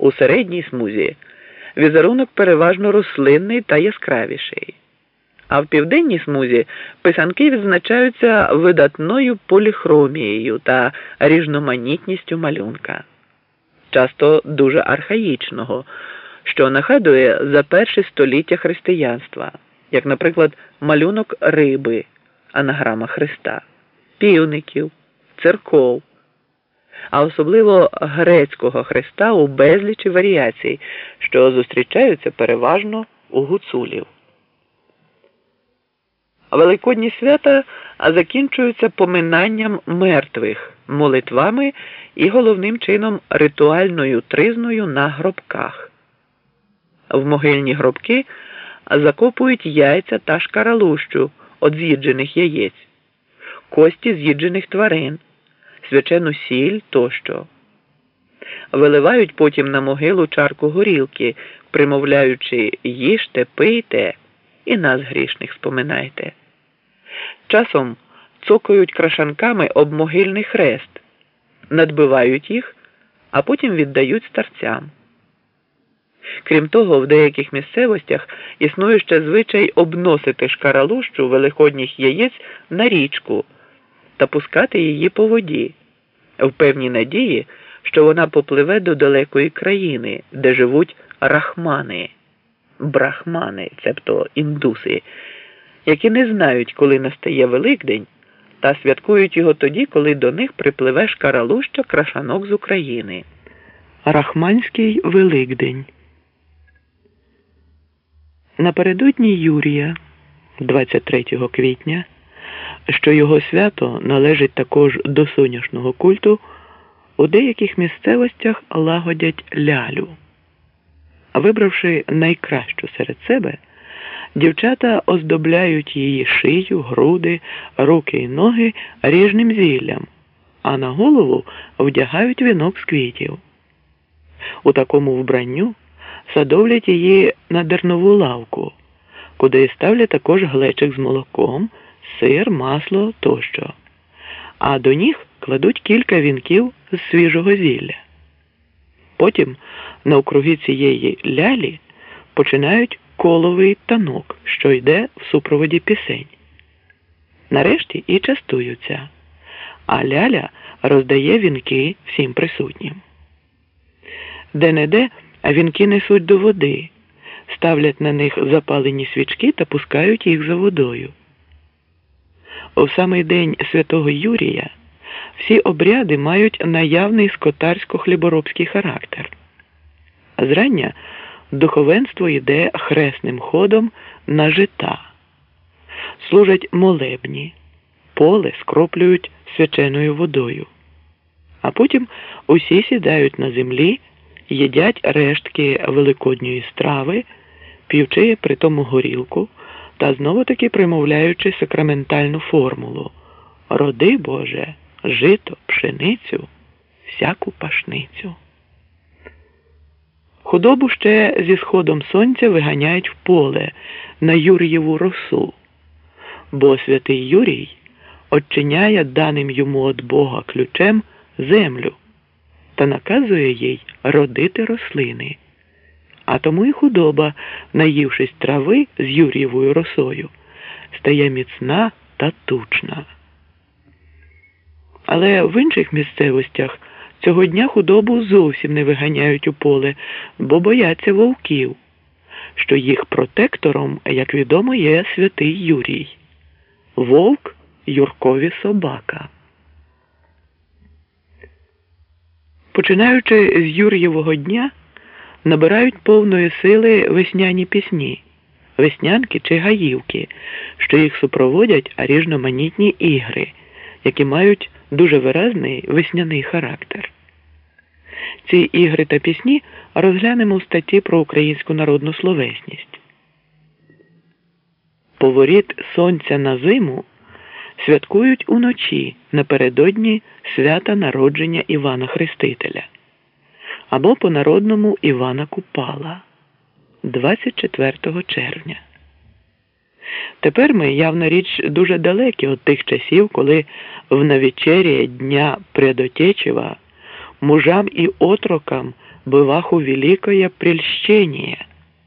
У середній смузі візерунок переважно рослинний та яскравіший. А в південній смузі писанки відзначаються видатною поліхромією та різноманітністю малюнка, часто дуже архаїчного, що нагадує за перші століття християнства, як, наприклад, малюнок риби, анаграма Христа, півників, церков, а особливо грецького Христа у безлічі варіацій, що зустрічаються переважно у гуцулів. Великодні свята закінчуються поминанням мертвих, молитвами і головним чином ритуальною тризною на гробках. В могильні гробки закопують яйця та шкаралущу від з'їджених яєць, кості з'їджених тварин, свячену сіль тощо. Виливають потім на могилу чарку горілки, примовляючи їжте, пийте і нас грішних споминайте. Часом цокають крашанками об могильний хрест, надбивають їх, а потім віддають старцям. Крім того, в деяких місцевостях існує ще звичай обносити шкаралущу великодніх яєць на річку та пускати її по воді, в певній надії, що вона попливе до далекої країни, де живуть рахмани, брахмани, цебто індуси які не знають, коли настає Великдень, та святкують його тоді, коли до них припливе шкаралуща крашанок з України. Рахманський Великдень. Напередодні Юрія, 23 квітня, що його свято належить також до соняшного культу, у деяких місцевостях лагодять лялю. Вибравши найкращу серед себе. Дівчата оздобляють її шию, груди, руки і ноги ріжним зіллям, а на голову вдягають вінок з квітів. У такому вбранню садовлять її на дернову лавку, куди ставлять також глечик з молоком, сир, масло тощо, а до ніг кладуть кілька вінків з свіжого зілля. Потім навкруги цієї лялі починають коловий танок, що йде в супроводі пісень. Нарешті і частуються, а ляля роздає вінки всім присутнім. Де не де вінки несуть до води, ставлять на них запалені свічки та пускають їх за водою. У самий день святого Юрія всі обряди мають наявний скотарсько-хліборобський характер. Зрання духовенство йде хресним ходом на жита, служать молебні, поле скроплюють свяченою водою, а потім усі сідають на землі, їдять рештки великодньої страви, п'ючи при тому горілку та знову таки примовляючи сакраментальну формулу Роди Боже, жито, пшеницю, всяку пашницю. Худобу ще зі сходом сонця виганяють в поле на Юрієву росу, бо святий Юрій очиняє даним йому від Бога ключем землю та наказує їй родити рослини. А тому і худоба, наївшись трави з Юрієвою росою, стає міцна та тучна. Але в інших місцевостях. Цього дня худобу зовсім не виганяють у поле, бо бояться вовків, що їх протектором, як відомо, є святий Юрій. Вовк Юркові собака. Починаючи з Юр'євого дня, набирають повної сили весняні пісні, веснянки чи гаївки, що їх супроводять різноманітні ігри, які мають дуже виразний весняний характер. Ці ігри та пісні розглянемо в статті про українську народну словесність. Поворіт сонця на зиму святкують уночі напередодні свята народження Івана Хрестителя або по народному Івана Купала 24 червня. Тепер ми, явна річ, дуже далекі від тих часів, коли в навечеря дня Предотечева мужам і отрокам бываху великое прельщение.